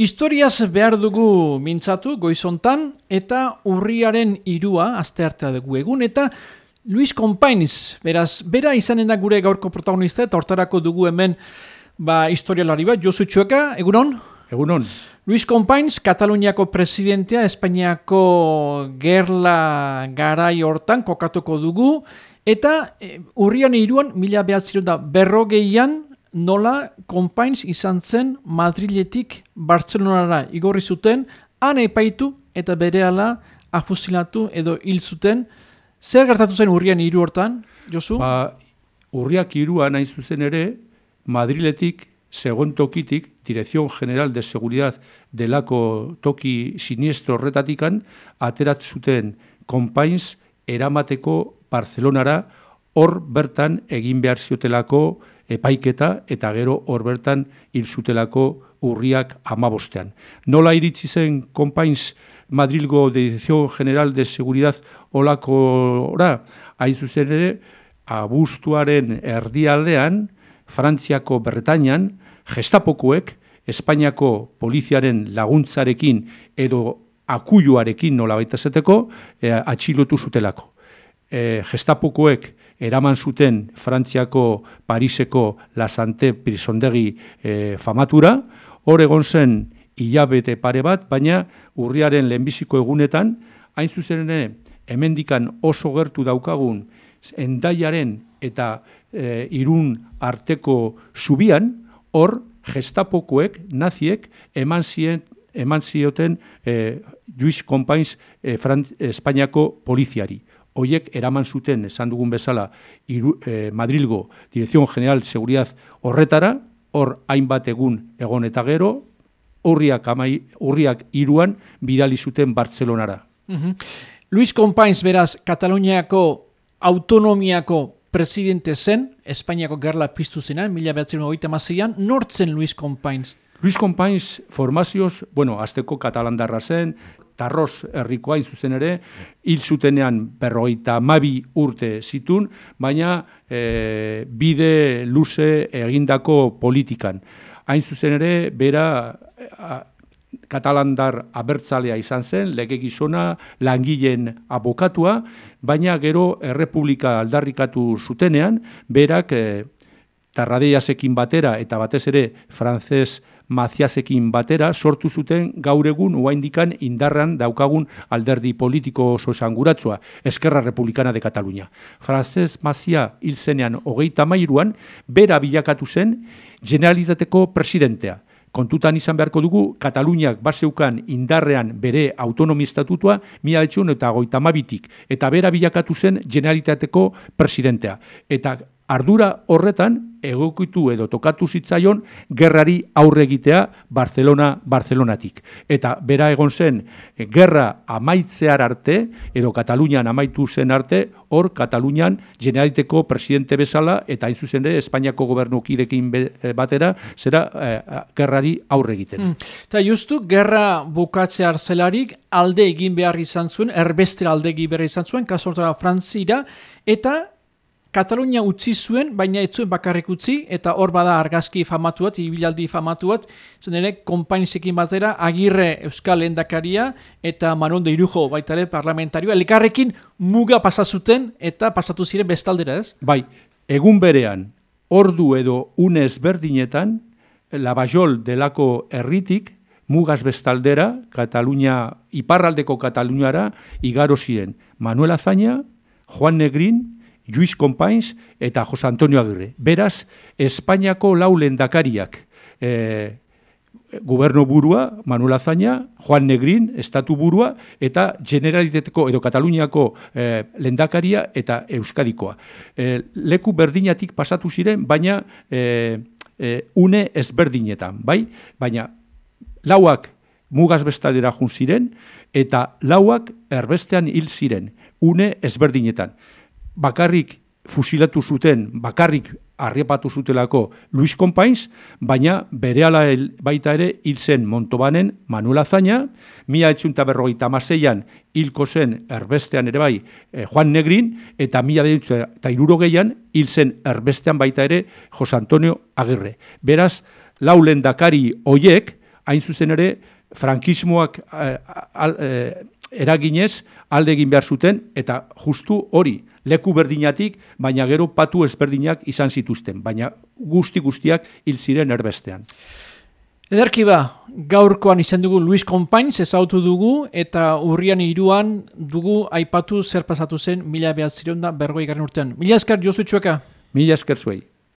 Historiaz behar dugu mintzatu goizontan eta urriaren irua azte artea dugu egun eta Luis Compainz, beraz, bera izanen da gure gaurko protagonista eta hortarako dugu hemen ba, historialari bat, Josu Txueka, egunon? Egunon. Luis Compainz, Kataluniako presidentea, Espainiako gerla garai hortan kokatuko dugu eta e, urrian iruan, mila behatziru da berrogeian, nola konpainz izan zen Madriletik Bartzelonara igorri zuten, han epaitu eta berehala afusilatu edo hil zuten. Zer gertatu zen urrian hiru hortan, Josu? Ba, urriak hiruan hain zuzen ere, Madriletik, segon tokitik, Dirección General de Seguridad delako toki siniestro horretatikan, aterat zuten konpainz eramateko Barcelonara, hor bertan egin behar ziotelako epaiketa eta gero hor bertan hil zutelako urriak amabostean. Nola iritsi zen konpainz Madrilgo Dirección General de Seguridad olako ora, hain zuzen ere, abuztuaren erdialdean, Frantziako Berretainan, gestapokuek, Espainiako poliziaren laguntzarekin edo akuioarekin nola baita zeteko, e, atxilotu zutelako. E, gestapokoek eraman zuten Frantziako Pariseko Lasante prisondegi e, famatura, hor egon zen hilabete pare bat, baina urriaren lehenbiziko egunetan, hain zuzen ere, hemendikan oso gertu daukagun, endaiaren eta e, irun arteko zubian, hor gestapokoek, naziek, eman zien eman zioten e, Juiz Compains e, Espainiako poliziari hoiek eraman zuten esan dugun bezala iru, eh, Madrilgo Dirección General Seguridad horretara, hor hainbat egun egon eta gero, urriak, amai, urriak iruan bidali zuten Bartzelonara. Luis Companys, beraz, Kataluniako autonomiako presidente zen, Espainiako gerla piztu zenan, mila behatzen hogeita mazeian, nortzen Luis Companys? Luis Companys formazioz, bueno, azteko katalandarra zen, tarroz herrikoa zuzen ere, hil zutenean berrogeita mabi urte zitun, baina e, bide luze egindako politikan. Hain zuzen ere, bera katalandar abertzalea izan zen, lege gizona, langileen abokatua, baina gero errepublika aldarrikatu zutenean, berak e, tarradeiasekin batera eta batez ere frantzez Maziasekin batera sortu zuten gaur egun oaindikan indarran daukagun alderdi politiko oso esanguratsua, Eskerra Republikana de Katalunia. Frances Mazia hil zenean hogeita mairuan, bera bilakatu zen generalitateko presidentea. Kontutan izan beharko dugu, Kataluniak baseukan indarrean bere autonomistatutua mila eta goita mabitik, eta bera bilakatu zen generalitateko presidentea. Eta ardura horretan egokitu edo tokatu zitzaion gerrari aurre egitea Barcelona Barcelonatik eta bera egon zen gerra amaitzear arte edo Katalunian amaitu zen arte hor Katalunian generaliteko presidente bezala eta hain zuzen ere Espainiako gobernukidekin eh, batera zera eh, gerrari aurre egiten. Hmm. Eta justu gerra bukatze zelarik alde egin behar izan zuen, erbestera alde egin behar izan zuen, kasortara Frantzira, eta Katalunia utzi zuen, baina ez zuen bakarrik utzi, eta hor bada argazki famatuat, ibilaldi famatuat, zen ere, kompainizekin batera, agirre Euskal Endakaria eta Manon de Irujo baitare parlamentarioa, elkarrekin muga pasazuten eta pasatu ziren bestaldera ez? Bai, egun berean, ordu edo unez berdinetan, Labajol delako erritik, mugaz bestaldera, Katalunia, iparraldeko Kataluniara, igaro ziren Manuel Azaña, Juan Negrin, Luis Compains eta Jose Antonio Agirre. Beraz, Espainiako lau lendakariak, e, goberno burua, Manuel Azaña, Juan Negrin, estatu burua, eta generaliteteko edo Kataluniako e, lendakaria eta Euskadikoa. E, leku berdinatik pasatu ziren, baina e, e, une ezberdinetan, bai? Baina lauak mugaz bestadera jun ziren, eta lauak erbestean hil ziren, une ezberdinetan bakarrik fusilatu zuten, bakarrik arriapatu zutelako Luis Compains, baina bere ala baita ere hil zen Montobanen Manuel Azaña, mila etxunta berrogeita maseian hilko zen erbestean ere bai eh, Juan Negrin, eta mila eta iruro gehian hil zen erbestean baita ere Jose Antonio Agirre. Beraz, laulen dakari hoiek, hain zuzen ere, frankismoak eh, al, eh, eraginez alde egin behar zuten, eta justu hori, leku berdinatik, baina gero patu ezberdinak izan zituzten, baina guzti guztiak hil ziren erbestean. Ederki ba, gaurkoan izan dugu Luis Compain ezautu dugu eta urrian iruan dugu aipatu zer pasatu zen mila behatzireunda bergoi garen urtean. Mila esker, Josu Txueka? Mila esker zuei.